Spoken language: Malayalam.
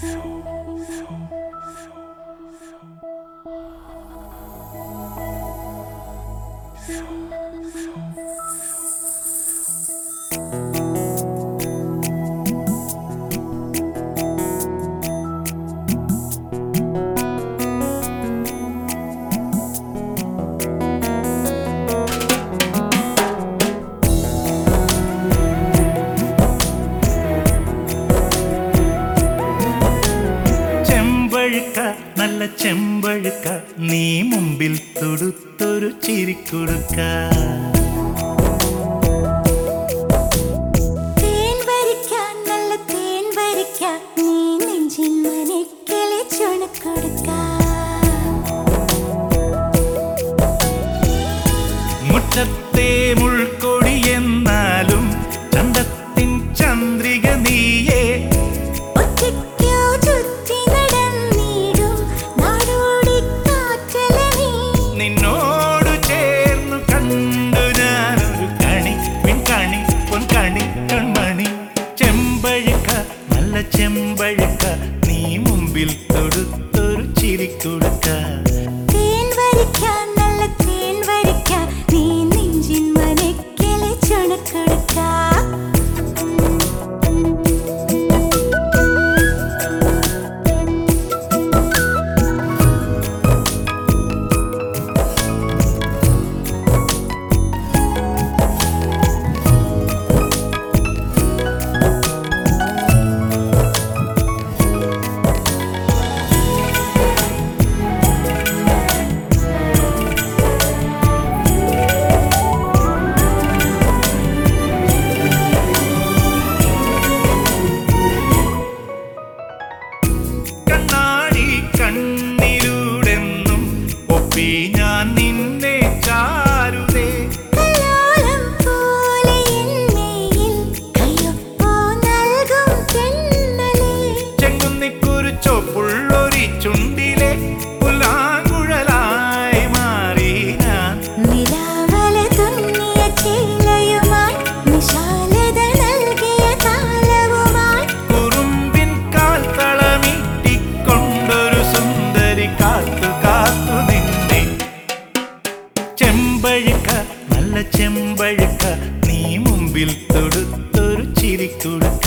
So. ചെമ്പഴുക്ക നല്ല ചെമ്പഴുക്ക നീ മുമ്പിൽ തൊടുത്തൊരു തുടുത്തൊരു ചിരിക്കൊടുക്ക മു മുമ്പിൽ തൊടുത്തൊരു ചെമ്പഴുക്ക നീ മുമ്പിൽ തൊടുത്തൊരു ചിരി കൊടുക്ക